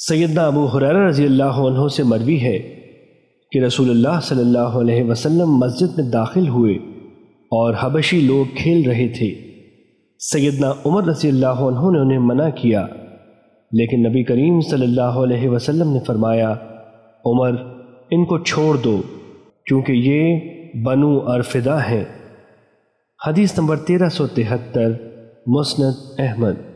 سیدنا ابو حریر رضی اللہ عنہ سے مروی ہے کہ رسول اللہ صلی اللہ علیہ وسلم مسجد میں داخل ہوئے اور حبشی لوگ کھیل رہے تھے۔ سیدنا عمر رضی اللہ عنہ نے انہیں منع کیا، لیکن نبی کریم صلی اللہ علیہ وسلم نے فرمایا، عمر، ان کو چھوڑ دو، کیونکہ یہ بنو ارفدا ہیں۔ حدیث نمبر تیرہ سو تہتر، مسند احمد۔